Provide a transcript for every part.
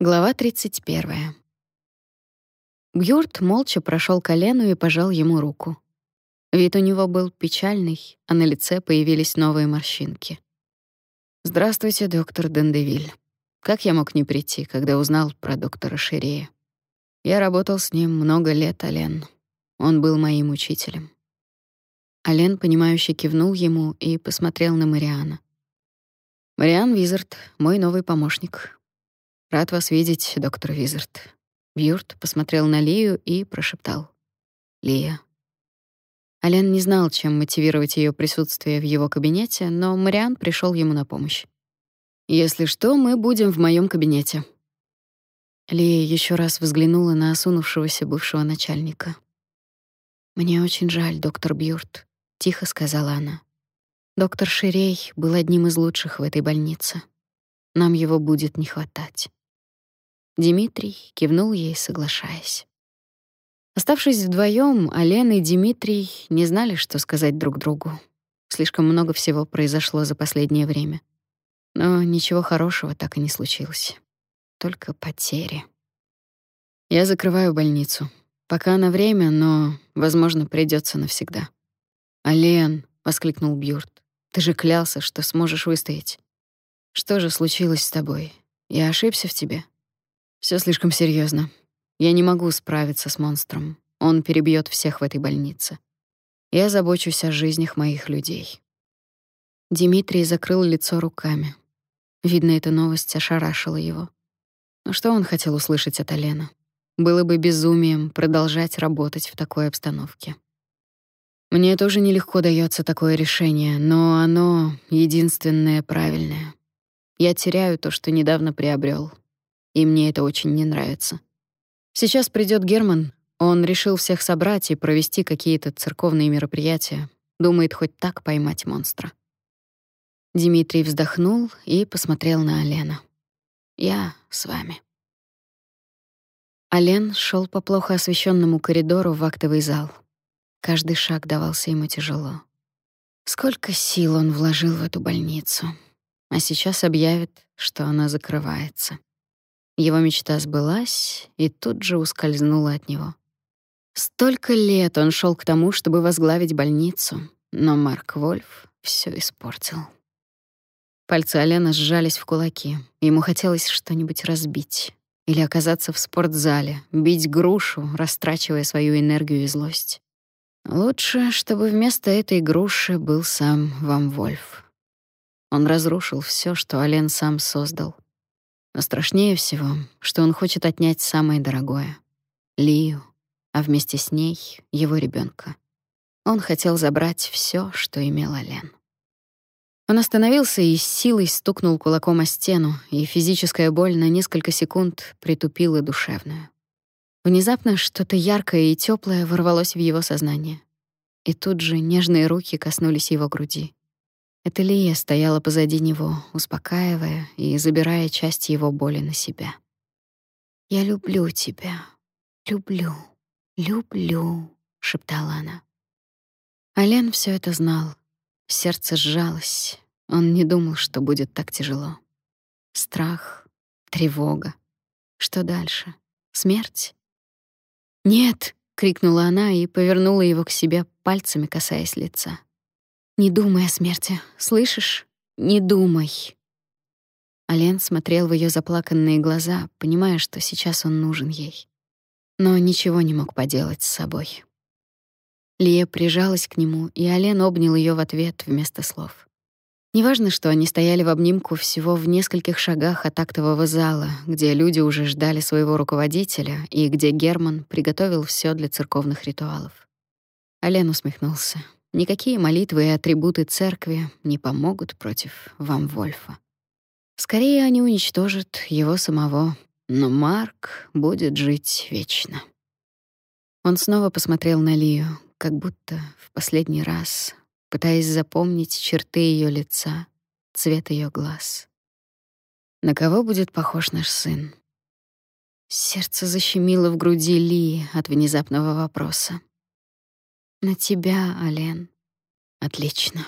Глава 31. Бьюрт молча прошел к Олену и пожал ему руку. Вид у него был печальный, а на лице появились новые морщинки. «Здравствуйте, доктор Дендевиль. Как я мог не прийти, когда узнал про доктора Ширея? Я работал с ним много лет, Олен. Он был моим учителем». Олен, понимающе кивнул ему и посмотрел на Мариана. «Мариан Визард, мой новый помощник, Рад вас видеть, доктор Визард. Бьюрт посмотрел на Лию и прошептал: "Лия". Ален не знал, чем мотивировать ее присутствие в его кабинете, но Мариан пришел ему на помощь. Если что, мы будем в моем кабинете. Лия еще раз взглянула на осунувшегося бывшего начальника. Мне очень жаль, доктор Бьюрт, тихо сказала она. Доктор Ширей был одним из лучших в этой больнице. Нам его будет не хватать. Дмитрий кивнул ей, соглашаясь. Оставшись вдвоем, Алена и Дмитрий не знали, что сказать друг другу. Слишком много всего произошло за последнее время. Но ничего хорошего так и не случилось. Только потери. Я закрываю больницу. Пока на время, но, возможно, придется навсегда. «Ален!» — воскликнул Бьюрт. «Ты же клялся, что сможешь выстоять. Что же случилось с тобой? Я ошибся в тебе?» Все слишком серьезно. Я не могу справиться с монстром. Он перебьет всех в этой больнице. Я забочусь о жизнях моих людей. Дмитрий закрыл лицо руками. Видно, эта новость ошарашила его. Но что он хотел услышать от Алены? Было бы безумием продолжать работать в такой обстановке. Мне тоже нелегко дается такое решение, но оно единственное правильное. Я теряю то, что недавно приобрел, и мне это очень не нравится. Сейчас придет Герман, он решил всех собрать и провести какие-то церковные мероприятия, думает хоть так поймать монстра. Дмитрий вздохнул и посмотрел на Алена. Я с вами. Ален шел по плохо освещенному коридору в актовый зал. Каждый шаг давался ему тяжело. Сколько сил он вложил в эту больницу, а сейчас объявит, что она закрывается. Его мечта сбылась и тут же ускользнула от него. Столько лет он шел к тому, чтобы возглавить больницу, но Марк Вольф все испортил. Пальцы Алена сжались в кулаки. Ему хотелось что-нибудь разбить или оказаться в спортзале, бить грушу, растрачивая свою энергию и злость. Лучше, чтобы вместо этой груши был сам Вам Вольф. Он разрушил все, что Ален сам создал — но страшнее всего, что он хочет отнять самое дорогое — Лию, а вместе с ней — его ребенка. Он хотел забрать все, что имел Лен. Он остановился и с силой стукнул кулаком о стену, и физическая боль на несколько секунд притупила душевную. Внезапно что-то яркое и теплое ворвалось в его сознание. И тут же нежные руки коснулись его груди. Это Лия стояла позади него, успокаивая и забирая часть его боли на себя. «Я люблю тебя, люблю, люблю», — шептала она. Ален все это знал. Сердце сжалось. Он не думал, что будет так тяжело. Страх, тревога. Что дальше? Смерть? «Нет!» — крикнула она и повернула его к себе пальцами, касаясь лица. Не думай о смерти, слышишь? Не думай. Ален смотрел в ее заплаканные глаза, понимая, что сейчас он нужен ей. Но ничего не мог поделать с собой. Лия прижалась к нему, и Ален обнял ее в ответ вместо слов. Неважно, что они стояли в обнимку всего в нескольких шагах от актового зала, где люди уже ждали своего руководителя и где Герман приготовил все для церковных ритуалов. Ален усмехнулся. Никакие молитвы и атрибуты церкви не помогут против вам Вольфа. Скорее они уничтожат его самого, но Марк будет жить вечно. Он снова посмотрел на Лию, как будто в последний раз, пытаясь запомнить черты ее лица, цвет ее глаз. На кого будет похож наш сын? Сердце защемило в груди Лии от внезапного вопроса. На тебя, Ален. Отлично.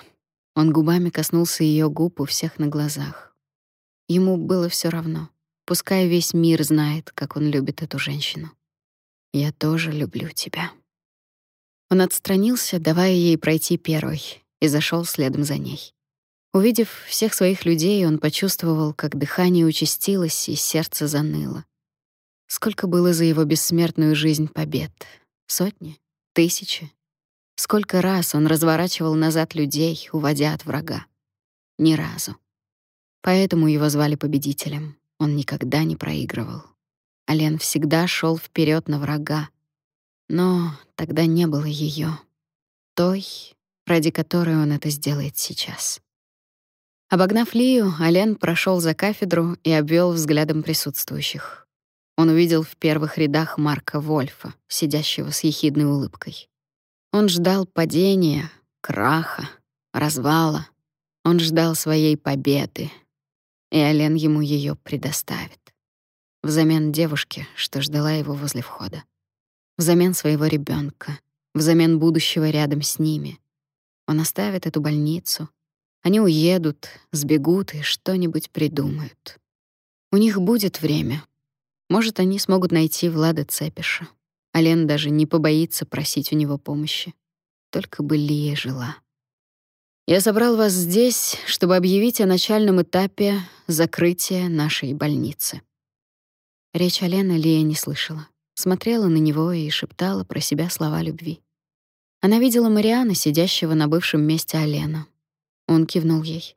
Он губами коснулся ее губ у всех на глазах. Ему было все равно, пускай весь мир знает, как он любит эту женщину. Я тоже люблю тебя. Он отстранился, давая ей пройти первой, и зашел следом за ней. Увидев всех своих людей, он почувствовал, как дыхание участилось и сердце заныло. Сколько было за его бессмертную жизнь побед? Сотни? Тысячи? Сколько раз он разворачивал назад людей, уводя от врага? Ни разу. Поэтому его звали победителем. Он никогда не проигрывал. Ален всегда шел вперед на врага. Но тогда не было ее, той, ради которой он это сделает сейчас. Обогнав Лию, Ален прошел за кафедру и обвел взглядом присутствующих. Он увидел в первых рядах Марка Вольфа, сидящего с ехидной улыбкой. Он ждал падения, краха, развала. Он ждал своей победы, и Ален ему ее предоставит. Взамен девушки, что ждала его возле входа. Взамен своего ребенка, взамен будущего рядом с ними. Он оставит эту больницу. Они уедут, сбегут и что-нибудь придумают. У них будет время. Может, они смогут найти Влада Цепиша. Ален даже не побоится просить у него помощи. Только бы Лия жила. Я собрал вас здесь, чтобы объявить о начальном этапе закрытия нашей больницы. Речь Алены Лия не слышала. Смотрела на него и шептала про себя слова любви. Она видела Мариана, сидящего на бывшем месте Алена. Он кивнул ей.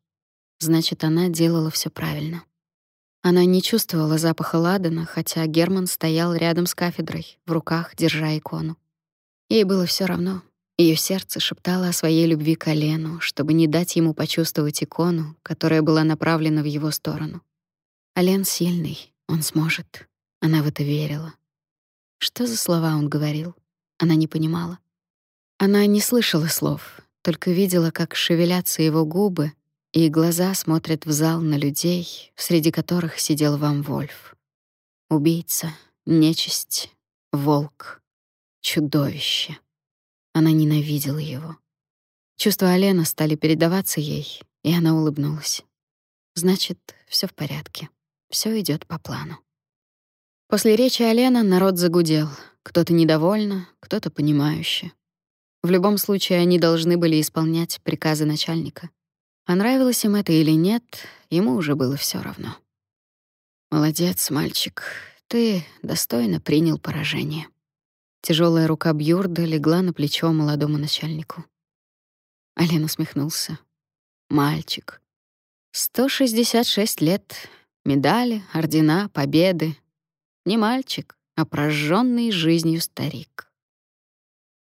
Значит, она делала все правильно. Она не чувствовала запаха ладана, хотя Герман стоял рядом с кафедрой, в руках держа икону. Ей было все равно. Ее сердце шептало о своей любви к Алену, чтобы не дать ему почувствовать икону, которая была направлена в его сторону. Ален сильный, он сможет. Она в это верила. Что за слова он говорил? Она не понимала. Она не слышала слов, только видела, как шевелятся его губы, и глаза смотрят в зал на людей, среди которых сидел Вам Вольф. Убийца, нечисть, волк, чудовище. Она ненавидела его. Чувства Алена стали передаваться ей, и она улыбнулась. Значит, все в порядке. все идет по плану. После речи Алена народ загудел. Кто-то недовольно, кто-то понимающе. В любом случае они должны были исполнять приказы начальника. А нравилось им это или нет, ему уже было все равно. Молодец, мальчик. Ты достойно принял поражение. Тяжелая рука Бьюрда легла на плечо молодому начальнику. Ален усмехнулся. Мальчик. 166 лет. Медали, ордена, победы. Не мальчик, а прожженный жизнью старик.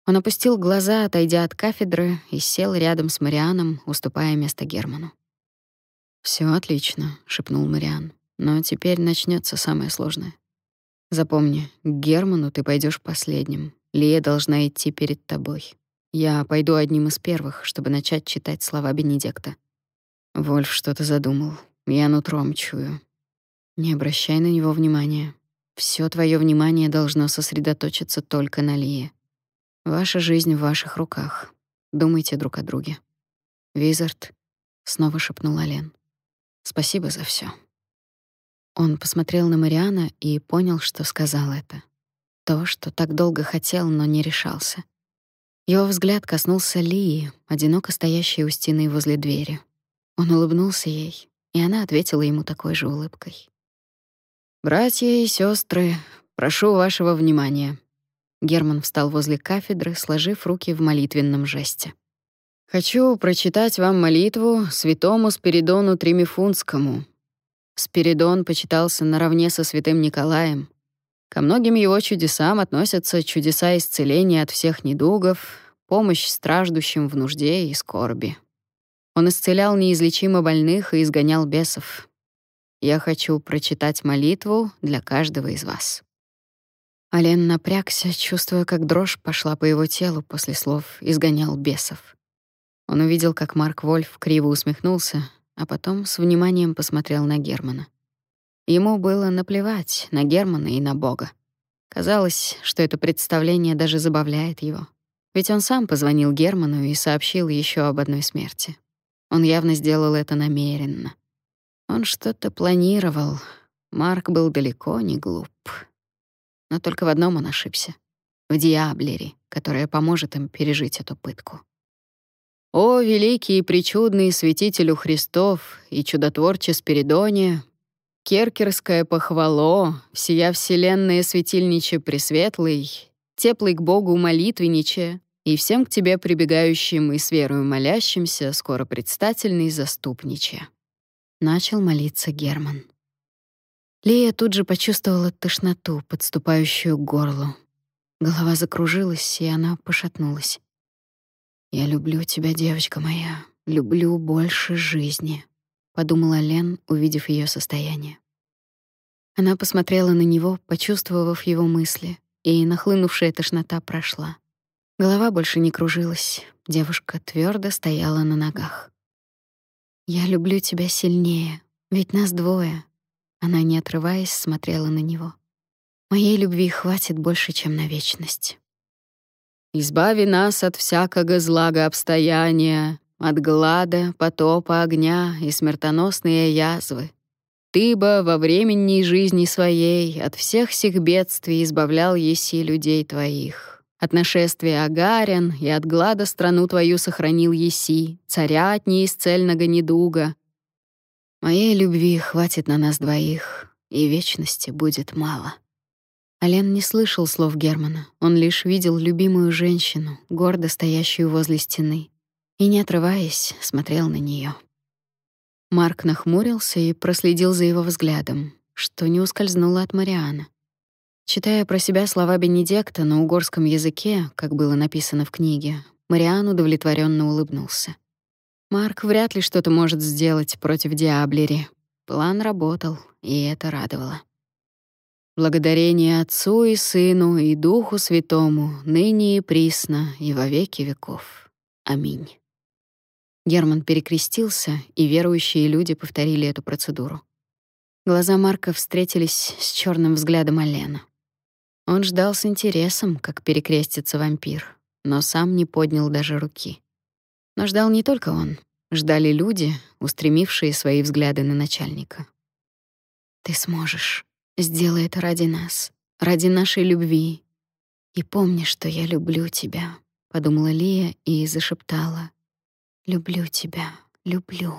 Он опустил глаза, отойдя от кафедры, и сел рядом с Марианом, уступая место Герману. Все отлично», — шепнул Мариан. «Но теперь начнется самое сложное. Запомни, к Герману ты пойдешь последним. Лия должна идти перед тобой. Я пойду одним из первых, чтобы начать читать слова Бенедикта». Вольф что-то задумал. Я нутром чую. Не обращай на него внимания. Все твое внимание должно сосредоточиться только на Лие. Ваша жизнь в ваших руках. Думайте друг о друге. Визард снова шепнул Ален. Спасибо за все. Он посмотрел на Мариана и понял, что сказал это. То, что так долго хотел, но не решался. Его взгляд коснулся Лии, одиноко стоящей у стены возле двери. Он улыбнулся ей, и она ответила ему такой же улыбкой. Братья и сестры, прошу вашего внимания. Герман встал возле кафедры, сложив руки в молитвенном жесте. Хочу прочитать вам молитву святому Спиридону Тримифунскому. Спиридон почитался наравне со святым Николаем. Ко многим его чудесам относятся чудеса исцеления от всех недугов, помощь страждущим в нужде и скорби. Он исцелял неизлечимо больных и изгонял бесов. Я хочу прочитать молитву для каждого из вас. Ален напрягся, чувствуя, как дрожь пошла по его телу после слов «изгонял бесов». Он увидел, как Марк Вольф криво усмехнулся, а потом с вниманием посмотрел на Германа. Ему было наплевать на Германа и на Бога. Казалось, что это представление даже забавляет его. Ведь он сам позвонил Герману и сообщил еще об одной смерти. Он явно сделал это намеренно. Он что-то планировал, Марк был далеко не глуп. Но только в одном он ошибся — в диаблере, которая поможет им пережить эту пытку. «О, великий и причудный святителю Христов и чудотворче Спиридоне, Керкерское похвало, всея вселенная светильниче пресветлый, теплый к Богу молитвенниче, и всем к тебе прибегающим и с верою молящимся, скоро предстательный заступниче. Начал молиться Герман. Лия тут же почувствовала тошноту, подступающую к горлу. Голова закружилась, и она пошатнулась. «Я люблю тебя, девочка моя, люблю больше жизни», — подумала Лен, увидев ее состояние. Она посмотрела на него, почувствовав его мысли, и нахлынувшая тошнота прошла. Голова больше не кружилась, девушка твердо стояла на ногах. «Я люблю тебя сильнее, ведь нас двое». Она, не отрываясь, смотрела на него. «Моей любви хватит больше, чем на вечность». «Избави нас от всякого злага обстояния, от глада, потопа, огня и смертоносные язвы. Ты бы во временней жизни своей от всех сих бедствий избавлял еси людей твоих. От нашествия агарян и от глада страну твою сохранил еси, царя от неисцельного недуга. Моей любви хватит на нас двоих, и вечности будет мало». Ален не слышал слов Германа. Он лишь видел любимую женщину, гордо стоящую возле стены, и, не отрываясь, смотрел на нее. Марк нахмурился и проследил за его взглядом, что не ускользнуло от Марианы. Читая про себя слова Бенедикта на угорском языке, как было написано в книге, Мариан удовлетворенно улыбнулся. Марк вряд ли что-то может сделать против Диаблери. План работал, и это радовало. Благодарение Отцу и Сыну и Духу Святому, ныне и присно, и во веки веков. Аминь. Герман перекрестился, и верующие люди повторили эту процедуру. Глаза Марка встретились с черным взглядом Алена. Он ждал с интересом, как перекрестится вампир, но сам не поднял даже руки. Но ждал не только он, ждали люди, устремившие свои взгляды на начальника. «Ты сможешь. Сделай это ради нас, ради нашей любви. И помни, что я люблю тебя», — подумала Лия и зашептала. Люблю тебя, люблю,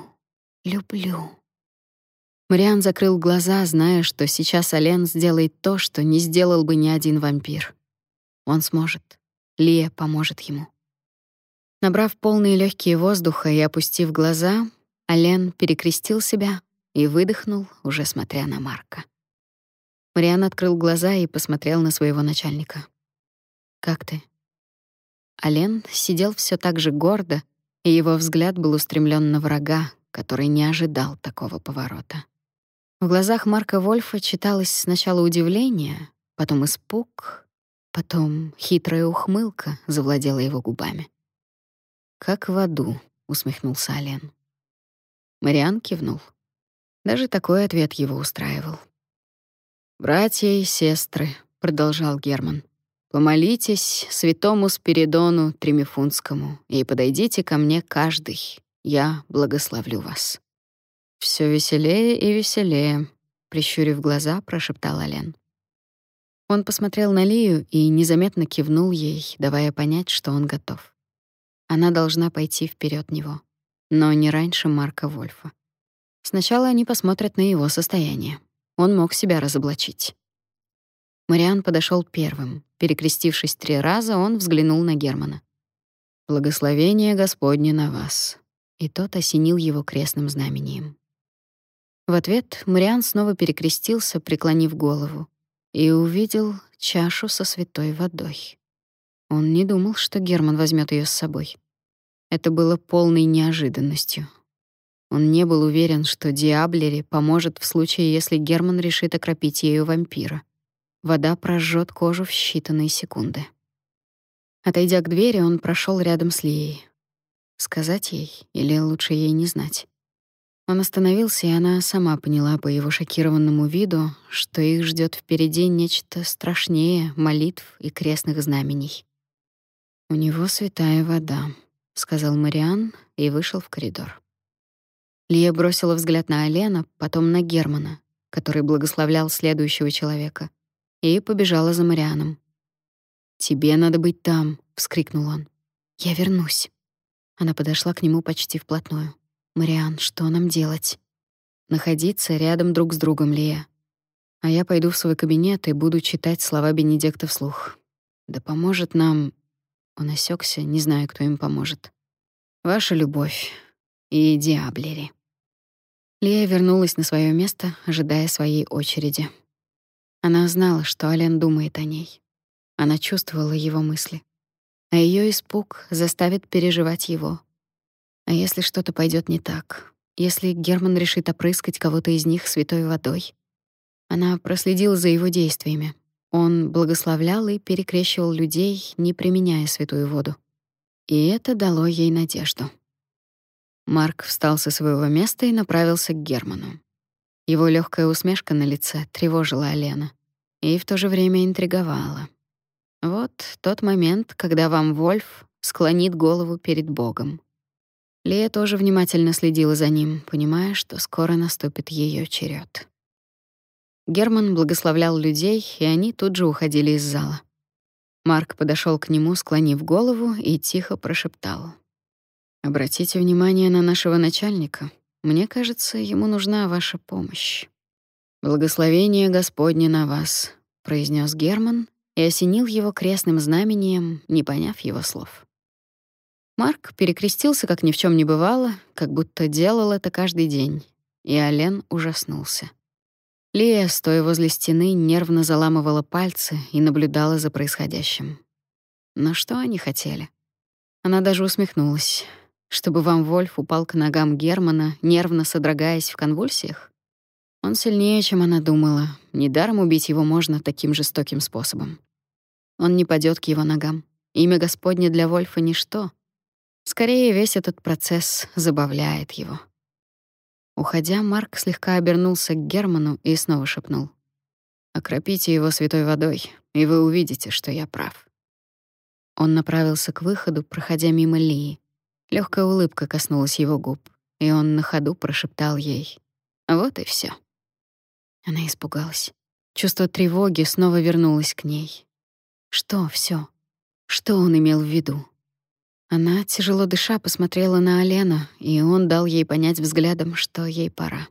люблю. Мариан закрыл глаза, зная, что сейчас Ален сделает то, что не сделал бы ни один вампир. Он сможет. Лия поможет ему. Набрав полные легкие воздуха и опустив глаза, Ален перекрестил себя и выдохнул, уже смотря на Марка. Мариан открыл глаза и посмотрел на своего начальника. «Как ты?» Ален сидел все так же гордо, и его взгляд был устремлен на врага, который не ожидал такого поворота. В глазах Марка Вольфа читалось сначала удивление, потом испуг, потом хитрая ухмылка завладела его губами. «Как в аду», — усмехнулся Ален. Мариан кивнул. Даже такой ответ его устраивал. «Братья и сестры», — продолжал Герман, Помолитесь святому Спиридону Тремифунскому и подойдите ко мне каждый. Я благословлю вас. Все веселее и веселее, прищурив глаза, прошептал Ален. Он посмотрел на Лию и незаметно кивнул ей, давая понять, что он готов. Она должна пойти вперед него, но не раньше Марка Вольфа. Сначала они посмотрят на его состояние. Он мог себя разоблачить. Мариан подошел первым. Перекрестившись три раза, он взглянул на Германа. «Благословение Господне на вас». И тот осенил его крестным знамением. В ответ Мариан снова перекрестился, преклонив голову, и увидел чашу со святой водой. Он не думал, что Герман возьмет ее с собой. Это было полной неожиданностью. Он не был уверен, что Диаблери поможет в случае, если Герман решит окропить ею вампира. Вода прожжет кожу в считанные секунды. Отойдя к двери, он прошел рядом с Лией. Сказать ей или лучше ей не знать? Он остановился, и она сама поняла по его шокированному виду, что их ждет впереди нечто страшнее молитв и крестных знамений. «У него святая вода», — сказал Мариан и вышел в коридор. Лия бросила взгляд на Алена, потом на Германа, который благословлял следующего человека, и побежала за Марианом. «Тебе надо быть там», — вскрикнул он. «Я вернусь». Она подошла к нему почти вплотную. «Мариан, что нам делать?» «Находиться рядом друг с другом, Лия. А я пойду в свой кабинет и буду читать слова Бенедикта вслух. Да поможет нам...» Он осекся, не зная, кто им поможет. «Ваша любовь и диаблери». Лия вернулась на свое место, ожидая своей очереди. Она знала, что Ален думает о ней. Она чувствовала его мысли. А ее испуг заставит переживать его. А если что-то пойдет не так? Если Герман решит опрыскать кого-то из них святой водой? Она проследила за его действиями. Он благословлял и перекрещивал людей, не применяя святую воду. И это дало ей надежду. Марк встал со своего места и направился к Герману. Его легкая усмешка на лице тревожила Алена и в то же время интриговала. Вот тот момент, когда вам Вольф склонит голову перед Богом. Лия тоже внимательно следила за ним, понимая, что скоро наступит ее черед. Герман благословлял людей, и они тут же уходили из зала. Марк подошел к нему, склонив голову, и тихо прошептал: "Обратите внимание на нашего начальника. Мне кажется, ему нужна ваша помощь. Благословение Господне на вас", произнес Герман и осенил его крестным знамением, не поняв его слов. Марк перекрестился, как ни в чем не бывало, как будто делал это каждый день, и Ален ужаснулся. Лия, стоя возле стены, нервно заламывала пальцы и наблюдала за происходящим. Но что они хотели? Она даже усмехнулась. Чтобы вам Вольф упал к ногам Германа, нервно содрогаясь в конвульсиях? Он сильнее, чем она думала. Недаром убить его можно таким жестоким способом. Он не падет к его ногам. Имя Господне для Вольфа — ничто. Скорее, весь этот процесс забавляет его. Уходя, Марк слегка обернулся к Герману и снова шепнул: "Окропите его святой водой, и вы увидите, что я прав". Он направился к выходу, проходя мимо Лии. Легкая улыбка коснулась его губ, и он на ходу прошептал ей: "Вот и все. Она испугалась. Чувство тревоги снова вернулось к ней. Что все? Что он имел в виду? Она, тяжело дыша, посмотрела на Алена, и он дал ей понять взглядом, что ей пора.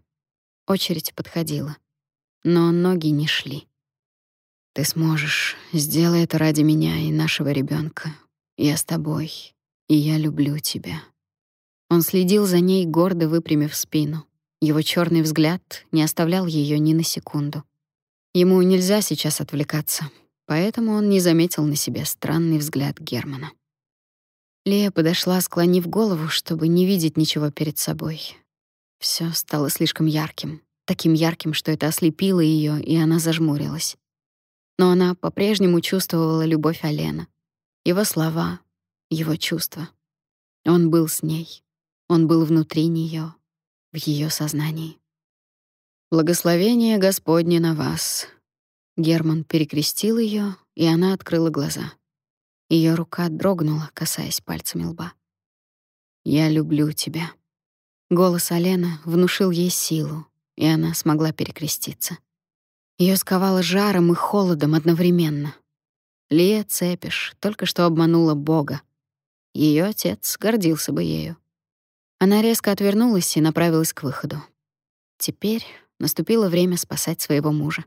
Очередь подходила. Но ноги не шли. «Ты сможешь. Сделай это ради меня и нашего ребенка. Я с тобой, и я люблю тебя». Он следил за ней, гордо выпрямив спину. Его черный взгляд не оставлял ее ни на секунду. Ему нельзя сейчас отвлекаться, поэтому он не заметил на себе странный взгляд Германа. Лея подошла, склонив голову, чтобы не видеть ничего перед собой. Все стало слишком ярким, таким ярким, что это ослепило ее, и она зажмурилась. Но она по-прежнему чувствовала любовь Алена, его слова, его чувства. Он был с ней, он был внутри нее, в ее сознании. Благословение Господне на вас. Герман перекрестил ее, и она открыла глаза. Ее рука дрогнула, касаясь пальцами лба. «Я люблю тебя». Голос Алена внушил ей силу, и она смогла перекреститься. Ее сковало жаром и холодом одновременно. Лия Цепиш только что обманула Бога. Ее отец гордился бы ею. Она резко отвернулась и направилась к выходу. Теперь наступило время спасать своего мужа.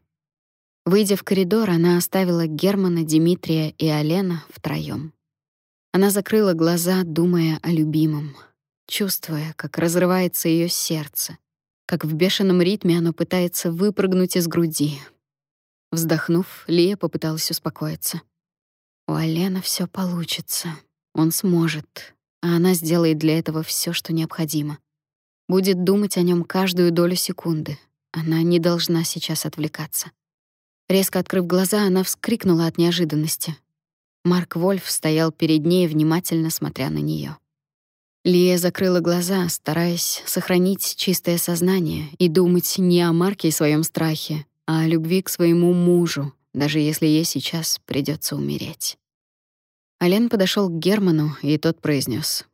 Выйдя в коридор, она оставила Германа, Дмитрия и Алена втроём. Она закрыла глаза, думая о любимом, чувствуя, как разрывается её сердце, как в бешеном ритме оно пытается выпрыгнуть из груди. Вздохнув, Лия попыталась успокоиться. У Алена всё получится. Он сможет, а она сделает для этого всё, что необходимо. Будет думать о нём каждую долю секунды. Она не должна сейчас отвлекаться. Резко открыв глаза, она вскрикнула от неожиданности. Марк Вольф стоял перед ней, внимательно смотря на нее. Лия закрыла глаза, стараясь сохранить чистое сознание и думать не о Марке и своем страхе, а о любви к своему мужу, даже если ей сейчас придется умереть. Ален подошел к Герману, и тот произнес: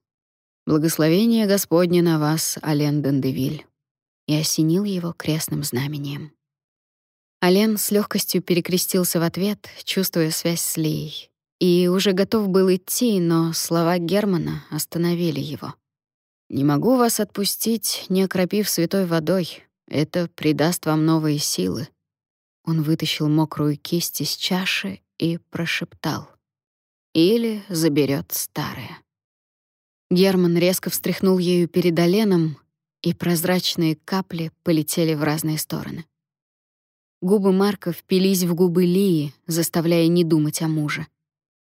«Благословение Господне на вас, Ален Дендевиль», и осенил его крестным знамением. Ален с легкостью перекрестился в ответ, чувствуя связь с Лией. И уже готов был идти, но слова Германа остановили его. «Не могу вас отпустить, не окропив святой водой. Это придаст вам новые силы». Он вытащил мокрую кисть из чаши и прошептал. «Или заберет старое». Герман резко встряхнул ею перед Оленом, и прозрачные капли полетели в разные стороны. Губы Марка впились в губы Лии, заставляя не думать о муже.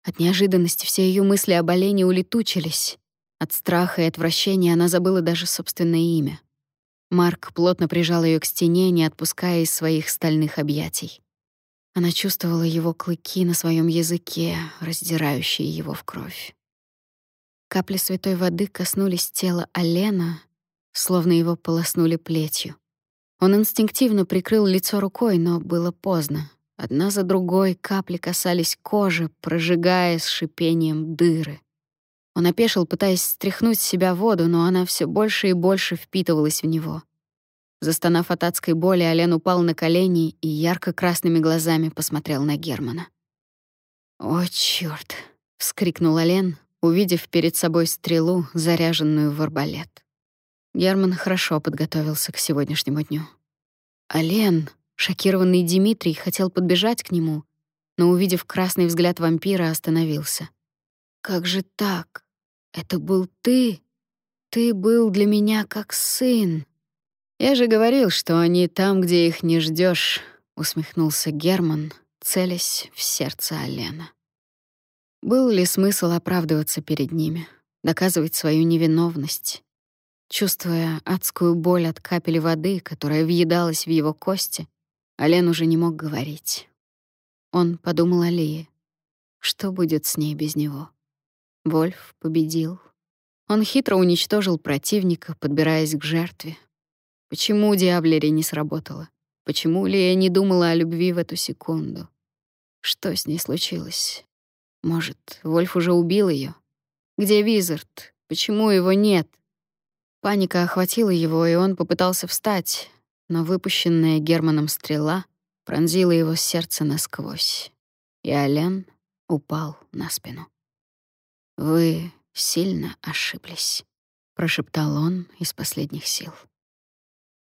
От неожиданности все ее мысли об Олене улетучились. От страха и отвращения она забыла даже собственное имя. Марк плотно прижал ее к стене, не отпуская из своих стальных объятий. Она чувствовала его клыки на своем языке, раздирающие его в кровь. Капли святой воды коснулись тела Алена, словно его полоснули плетью. Он инстинктивно прикрыл лицо рукой, но было поздно. Одна за другой капли касались кожи, прожигая с шипением дыры. Он опешил, пытаясь стряхнуть с себя воду, но она все больше и больше впитывалась в него. Застонав от адской боли, Ален упал на колени и ярко-красными глазами посмотрел на Германа. «О, чёрт!» — вскрикнул Ален, увидев перед собой стрелу, заряженную в арбалет. Герман хорошо подготовился к сегодняшнему дню. Ален, шокированный Дмитрий, хотел подбежать к нему, но, увидев красный взгляд вампира, остановился. «Как же так? Это был ты? Ты был для меня как сын». «Я же говорил, что они там, где их не ждешь, усмехнулся Герман, целясь в сердце Алена. Был ли смысл оправдываться перед ними, доказывать свою невиновность? Чувствуя адскую боль от капель воды, которая въедалась в его кости, Ален уже не мог говорить. Он подумал о Лии. Что будет с ней без него? Вольф победил. Он хитро уничтожил противника, подбираясь к жертве. Почему Диаблери не сработало? Почему Лия не думала о любви в эту секунду? Что с ней случилось? Может, Вольф уже убил ее? Где Визард? Почему его нет? Паника охватила его, и он попытался встать, но выпущенная Германом стрела пронзила его сердце насквозь, и Ален упал на спину. «Вы сильно ошиблись», — прошептал он из последних сил.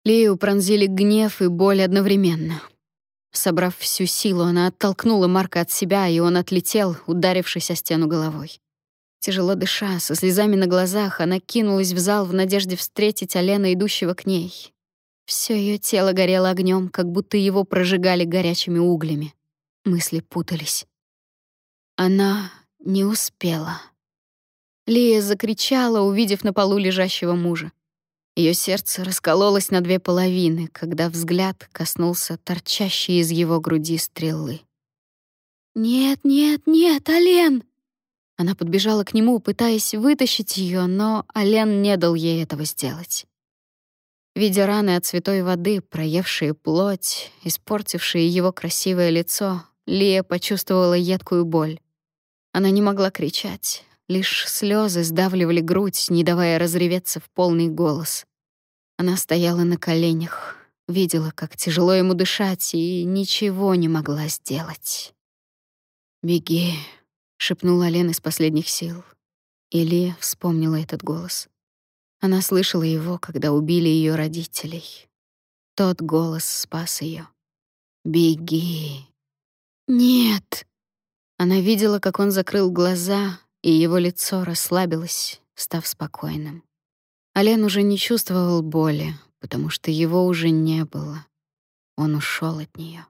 Лию пронзили гнев и боль одновременно. Собрав всю силу, она оттолкнула Марка от себя, и он отлетел, ударившись о стену головой. Тяжело дыша, со слезами на глазах, она кинулась в зал в надежде встретить Алена, идущего к ней. Все ее тело горело огнем, как будто его прожигали горячими углями. Мысли путались. Она не успела. Лия закричала, увидев на полу лежащего мужа. Ее сердце раскололось на две половины, когда взгляд коснулся торчащей из его груди стрелы. «Нет, нет, нет, Ален!» Она подбежала к нему, пытаясь вытащить ее, но Ален не дал ей этого сделать. Видя раны от святой воды, проевшие плоть, испортившие его красивое лицо, Лия почувствовала едкую боль. Она не могла кричать, лишь слезы сдавливали грудь, не давая разреветься в полный голос. Она стояла на коленях, видела, как тяжело ему дышать, и ничего не могла сделать. «Беги», шепнула Лена из последних сил. Или вспомнила этот голос. Она слышала его, когда убили ее родителей. Тот голос спас ее. Беги. Нет. Она видела, как он закрыл глаза, и его лицо расслабилось, став спокойным. Ален уже не чувствовал боли, потому что его уже не было. Он ушел от нее.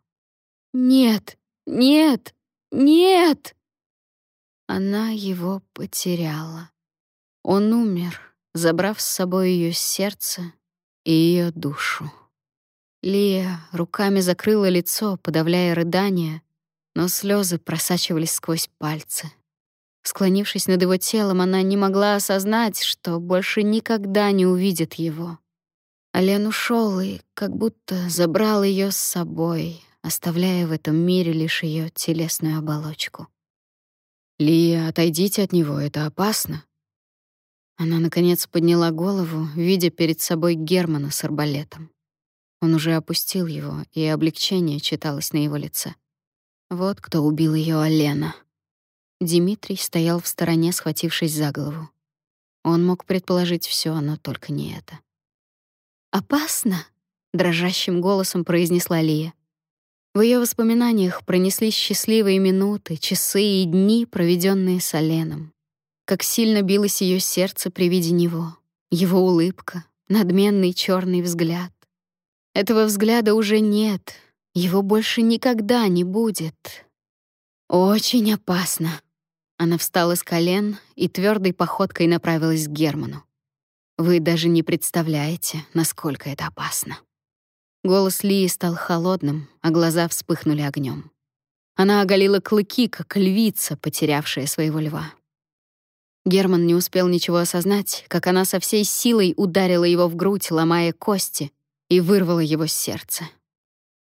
Нет. Нет. Нет. Она его потеряла. Он умер, забрав с собой ее сердце и ее душу. Лия руками закрыла лицо, подавляя рыдания, но слезы просачивались сквозь пальцы. Склонившись над его телом, она не могла осознать, что больше никогда не увидит его. Ален ушел и как будто забрал ее с собой, оставляя в этом мире лишь ее телесную оболочку. «Лия, отойдите от него, это опасно». Она, наконец, подняла голову, видя перед собой Германа с арбалетом. Он уже опустил его, и облегчение читалось на его лице. Вот кто убил ее, Алена. Дмитрий стоял в стороне, схватившись за голову. Он мог предположить все, но только не это. «Опасно?» — дрожащим голосом произнесла Лия. В ее воспоминаниях пронеслись счастливые минуты, часы и дни, проведенные с Оленом. Как сильно билось ее сердце при виде него. Его улыбка, надменный черный взгляд. Этого взгляда уже нет, его больше никогда не будет. Очень опасно. Она встала с колен и твердой походкой направилась к Герману. Вы даже не представляете, насколько это опасно. Голос Лии стал холодным, а глаза вспыхнули огнем. Она оголила клыки, как львица, потерявшая своего льва. Герман не успел ничего осознать, как она со всей силой ударила его в грудь, ломая кости, и вырвала его с сердца.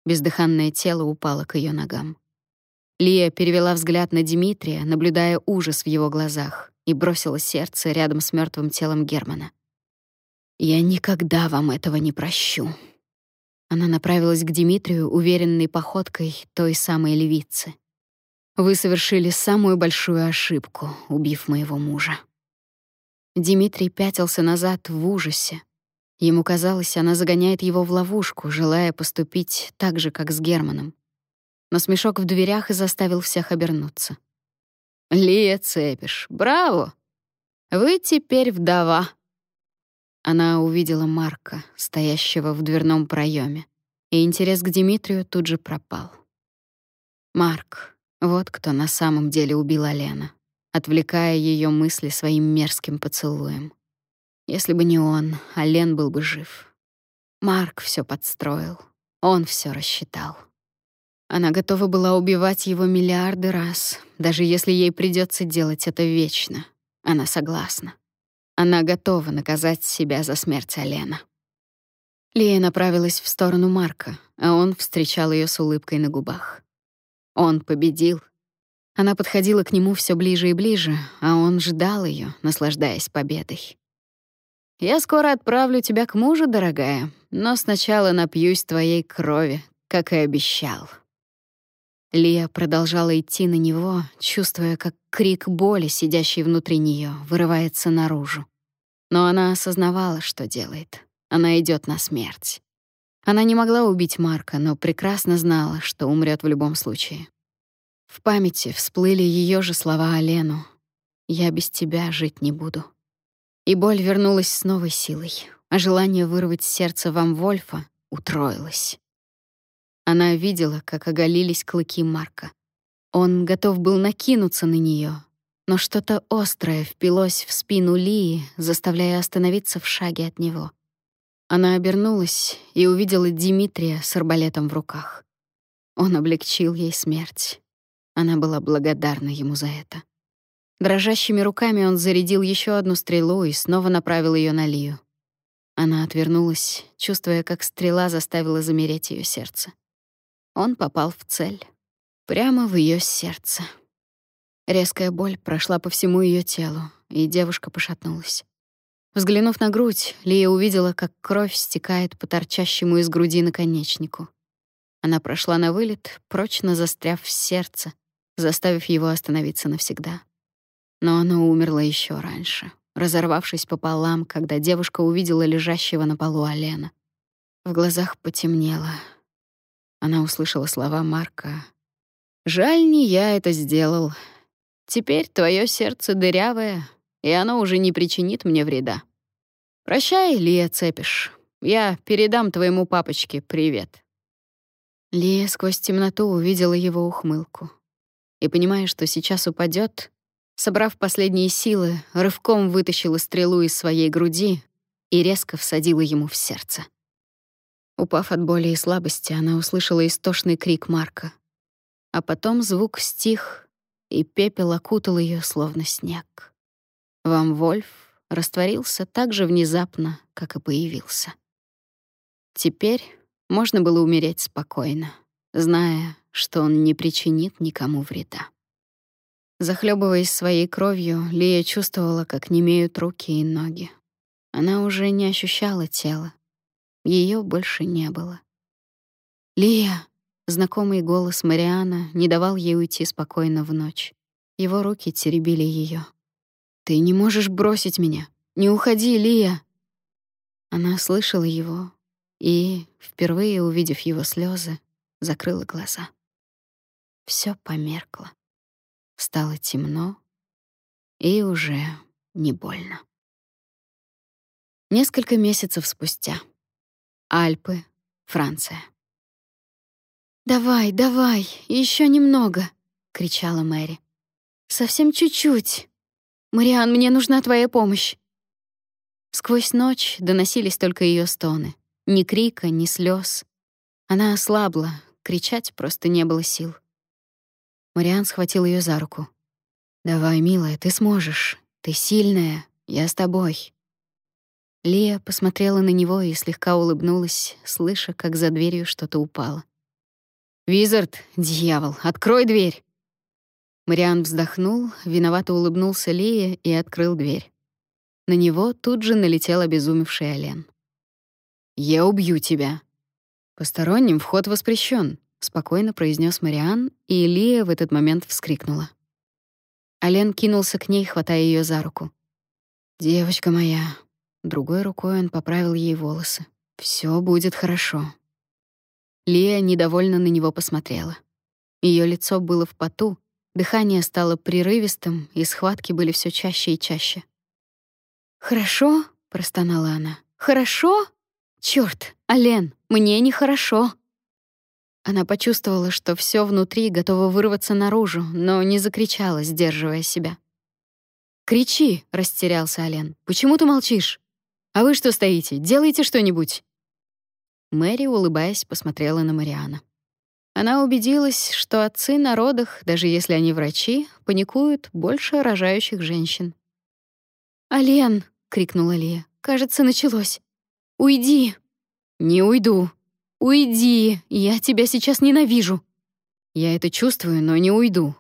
Бездыханное тело упало к ее ногам. Лия перевела взгляд на Дмитрия, наблюдая ужас в его глазах, и бросила сердце рядом с мертвым телом Германа. «Я никогда вам этого не прощу», она направилась к Дмитрию уверенной походкой той самой львицы. Вы совершили самую большую ошибку, убив моего мужа. Дмитрий пятился назад в ужасе. Ему казалось, она загоняет его в ловушку, желая поступить так же, как с Германом. Но смешок в дверях и заставил всех обернуться. «Лия Цепиш, браво! Вы теперь вдова!» Она увидела Марка, стоящего в дверном проеме, и интерес к Дмитрию тут же пропал. Марк, вот кто на самом деле убил Алена, отвлекая ее мысли своим мерзким поцелуем. Если бы не он, Ален был бы жив. Марк все подстроил, он все рассчитал. Она готова была убивать его миллиарды раз, даже если ей придется делать это вечно. Она согласна. Она готова наказать себя за смерть Алена. Лия направилась в сторону Марка, а он встречал ее с улыбкой на губах. Он победил. Она подходила к нему все ближе и ближе, а он ждал ее, наслаждаясь победой. «Я скоро отправлю тебя к мужу, дорогая, но сначала напьюсь твоей крови, как и обещал». Лия продолжала идти на него, чувствуя, как крик боли, сидящий внутри нее, вырывается наружу. Но она осознавала, что делает. Она идет на смерть. Она не могла убить Марка, но прекрасно знала, что умрет в любом случае. В памяти всплыли ее же слова Алену: «Я без тебя жить не буду». И боль вернулась с новой силой, а желание вырвать сердце вам Вольфа утроилось. Она видела, как оголились клыки Марка. Он готов был накинуться на нее, но что-то острое впилось в спину Лии, заставляя остановиться в шаге от него. Она обернулась и увидела Дмитрия с арбалетом в руках. Он облегчил ей смерть. Она была благодарна ему за это. Дрожащими руками он зарядил еще одну стрелу и снова направил ее на Лию. Она отвернулась, чувствуя, как стрела заставила замереть ее сердце. Он попал в цель. Прямо в ее сердце. Резкая боль прошла по всему ее телу, и девушка пошатнулась. Взглянув на грудь, Лия увидела, как кровь стекает по торчащему из груди наконечнику. Она прошла на вылет, прочно застряв в сердце, заставив его остановиться навсегда. Но оно умерло еще раньше, разорвавшись пополам, когда девушка увидела лежащего на полу Алена. В глазах потемнело, она услышала слова Марка. «Жаль, не я это сделал. Теперь твое сердце дырявое, и оно уже не причинит мне вреда. Прощай, Лия Цепиш. Я передам твоему папочке привет». Лия сквозь темноту увидела его ухмылку. И, понимая, что сейчас упадет, собрав последние силы, рывком вытащила стрелу из своей груди и резко всадила ему в сердце. Упав от боли и слабости, она услышала истошный крик Марка. А потом звук стих, и пепел окутал ее словно снег. Вам Вольф растворился так же внезапно, как и появился. Теперь можно было умереть спокойно, зная, что он не причинит никому вреда. Захлебываясь своей кровью, Лия чувствовала, как немеют руки и ноги. Она уже не ощущала тела, Ее больше не было. «Лия!» — знакомый голос Мариана не давал ей уйти спокойно в ночь. Его руки теребили ее. «Ты не можешь бросить меня! Не уходи, Лия!» Она слышала его и, впервые увидев его слезы, закрыла глаза. Все померкло. Стало темно и уже не больно. Несколько месяцев спустя. Альпы, Франция. «Давай, давай, еще немного!» — кричала Мэри. «Совсем чуть-чуть. Мариан, мне нужна твоя помощь». Сквозь ночь доносились только ее стоны. Ни крика, ни слез. Она ослабла, кричать просто не было сил. Мариан схватил ее за руку. «Давай, милая, ты сможешь. Ты сильная. Я с тобой». Лия посмотрела на него и слегка улыбнулась, слыша, как за дверью что-то упало. «Визард, дьявол, открой дверь!» Мариан вздохнул, виновато улыбнулся Лие и открыл дверь. На него тут же налетел обезумевший Олен. «Я убью тебя!» «Посторонним вход воспрещен», — спокойно произнес Мариан, и Лия в этот момент вскрикнула. Олен кинулся к ней, хватая ее за руку. «Девочка моя!» Другой рукой он поправил ей волосы. Все будет хорошо». Лия недовольно на него посмотрела. Ее лицо было в поту, дыхание стало прерывистым, и схватки были все чаще и чаще. «Хорошо?» — простонала она. «Хорошо? Чёрт, Ален, мне нехорошо». Она почувствовала, что все внутри готово вырваться наружу, но не закричала, сдерживая себя. «Кричи!» — растерялся Ален. «Почему ты молчишь? А вы что стоите? Делайте что-нибудь!» Мэри, улыбаясь, посмотрела на Мариана. Она убедилась, что отцы на родах, даже если они врачи, паникуют больше рожающих женщин. «Ален!» — крикнула Лия. «Кажется, началось. Уйди!» «Не уйду! Уйди! Я тебя сейчас ненавижу!» «Я это чувствую, но не уйду!»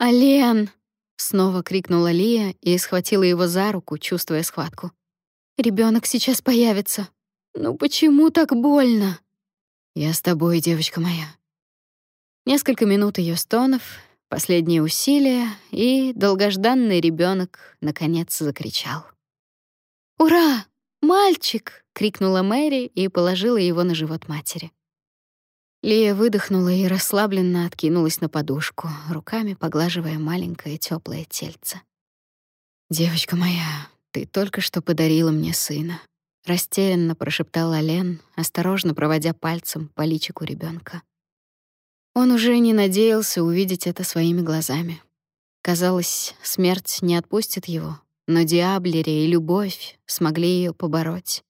«Ален!» — снова крикнула Лия и схватила его за руку, чувствуя схватку. Ребенок сейчас появится. Ну почему так больно? Я с тобой, девочка моя. Несколько минут ее стонов, последние усилия, и долгожданный ребенок наконец закричал. «Ура! Мальчик!» — крикнула Мэри и положила его на живот матери. Лия выдохнула и расслабленно откинулась на подушку, руками поглаживая маленькое теплое тельце. «Девочка моя, ты только что подарила мне сына», — растерянно прошептала Лен, осторожно проводя пальцем по личику ребенка. Он уже не надеялся увидеть это своими глазами. Казалось, смерть не отпустит его, но Диаблери и любовь смогли ее побороть.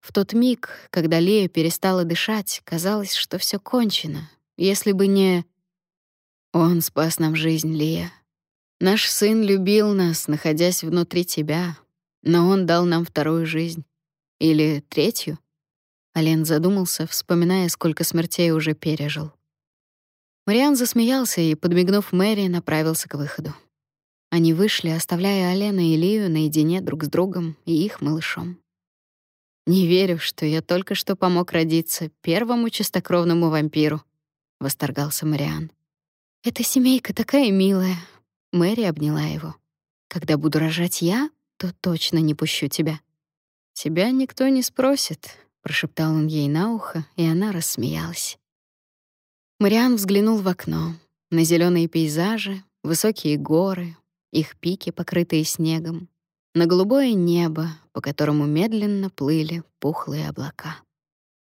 В тот миг, когда Лея перестала дышать, казалось, что все кончено. Если бы не... Он спас нам жизнь, Лия. Наш сын любил нас, находясь внутри тебя, но он дал нам вторую жизнь. Или третью? Ален задумался, вспоминая, сколько смертей уже пережил. Мариан засмеялся и, подмигнув Мэри, направился к выходу. Они вышли, оставляя Алена и Лию наедине друг с другом и их малышом. «Не верю, что я только что помог родиться первому чистокровному вампиру», — восторгался Мариан. «Эта семейка такая милая», — Мэри обняла его. «Когда буду рожать я, то точно не пущу тебя». «Тебя никто не спросит», — прошептал он ей на ухо, и она рассмеялась. Мариан взглянул в окно, на зеленые пейзажи, высокие горы, их пики, покрытые снегом, на голубое небо, по которому медленно плыли пухлые облака.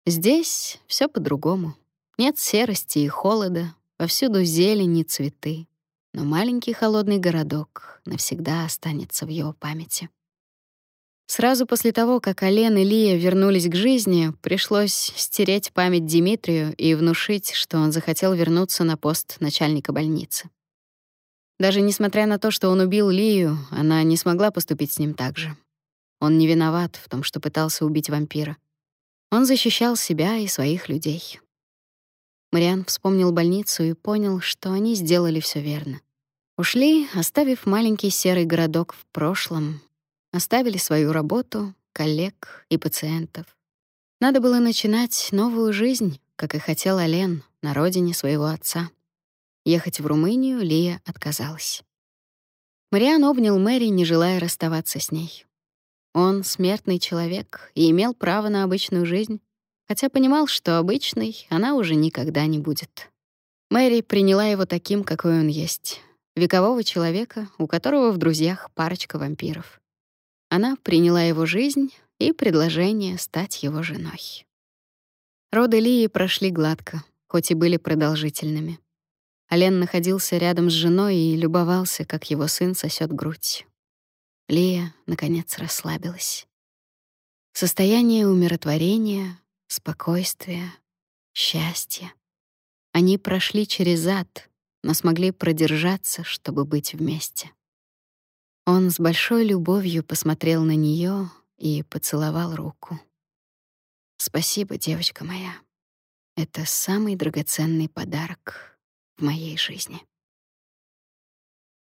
Здесь все по-другому. Нет серости и холода, повсюду зелень и цветы но маленький холодный городок навсегда останется в его памяти. Сразу после того, как Ален и Лия вернулись к жизни, пришлось стереть память Дмитрию и внушить, что он захотел вернуться на пост начальника больницы. Даже несмотря на то, что он убил Лию, она не смогла поступить с ним так же. Он не виноват в том, что пытался убить вампира. Он защищал себя и своих людей. Мариан вспомнил больницу и понял, что они сделали все верно. Ушли, оставив маленький серый городок в прошлом, оставили свою работу, коллег и пациентов. Надо было начинать новую жизнь, как и хотел Ален, на родине своего отца. Ехать в Румынию Лия отказалась. Мариан обнял Мэри, не желая расставаться с ней. Он смертный человек и имел право на обычную жизнь, хотя понимал, что обычной она уже никогда не будет. Мэри приняла его таким, какой он есть, векового человека, у которого в друзьях парочка вампиров. Она приняла его жизнь и предложение стать его женой. Роды Лии прошли гладко, хоть и были продолжительными. Ален находился рядом с женой и любовался, как его сын сосет грудь. Лия, наконец, расслабилась. Состояние умиротворения, спокойствия, счастья. Они прошли через ад, но смогли продержаться, чтобы быть вместе. Он с большой любовью посмотрел на нее и поцеловал руку. «Спасибо, девочка моя. Это самый драгоценный подарок в моей жизни».